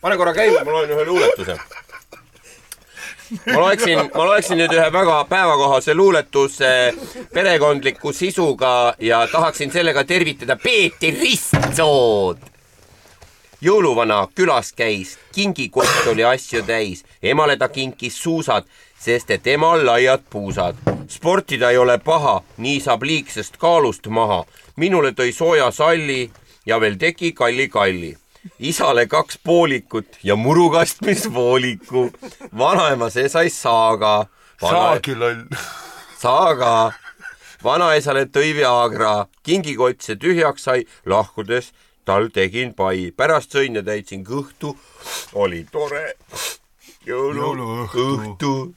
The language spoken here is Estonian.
pane korra käima, ma loen ühe luuletuse. ma loeksin, ma loeksin nüüd ühe väga päevakohase luuletuse perekondliku sisuga ja tahaksin sellega tervitada Peeter Ristsood. jõuluvana külas käis, kingikott oli asju täis, emale ta kinkis suusad, sest et emal laiad puusad. sportida ei ole paha, nii saab liigsest kaalust maha. minule tõi sooja salli ja veel tegi kalli-kalli. Isale kaks poolikut ja murukastmisvooliku. vanaema see sai saaga. saagi loll. saaga. vanaisale tõi Viagra, kingikott see tühjaks sai, lahkudes tal tegin pai, pärast sõin ja täitsin kõhtu, oli tore jõuluõhtu Jõuluõhtu..